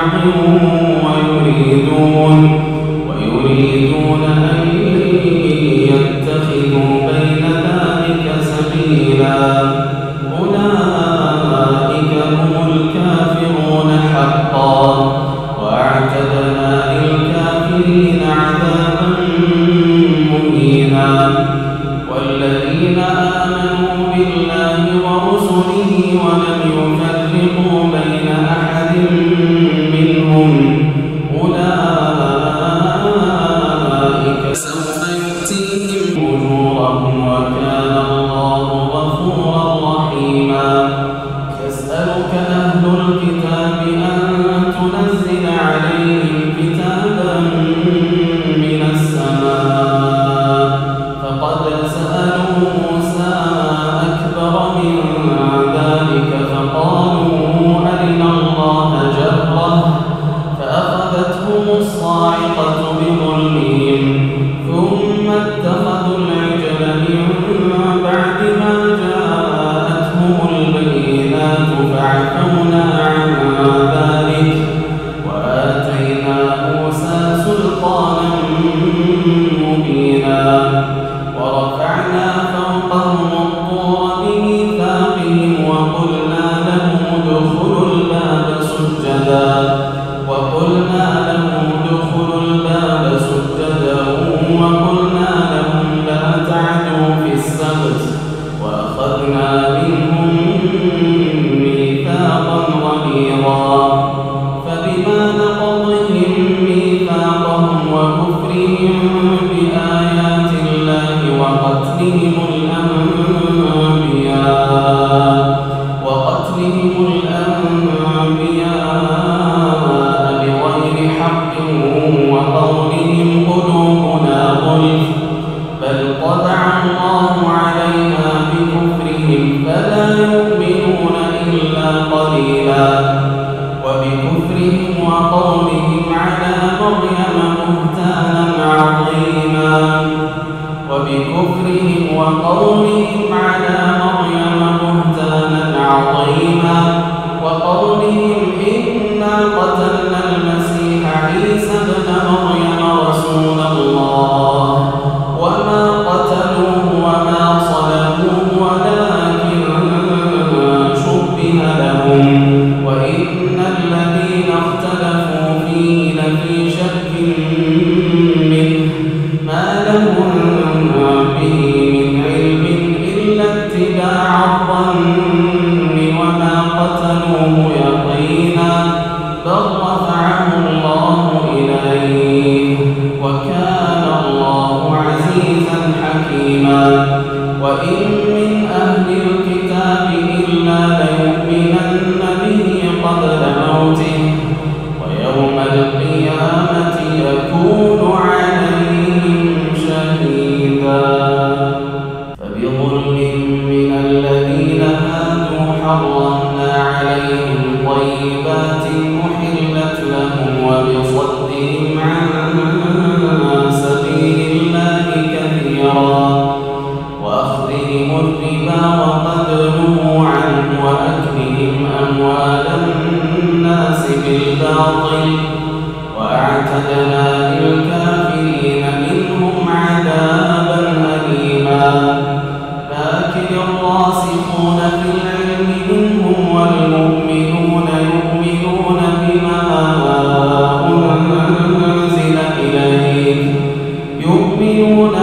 Amém. رحيم عطا بالباطل وأعتدنا للكافرين منهم عذابا أليما. لكن الراسخون في العلم منهم والمؤمنون يؤمنون بما أنزل إليك. يؤمنون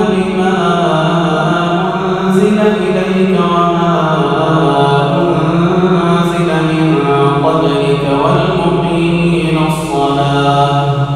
감사합니다.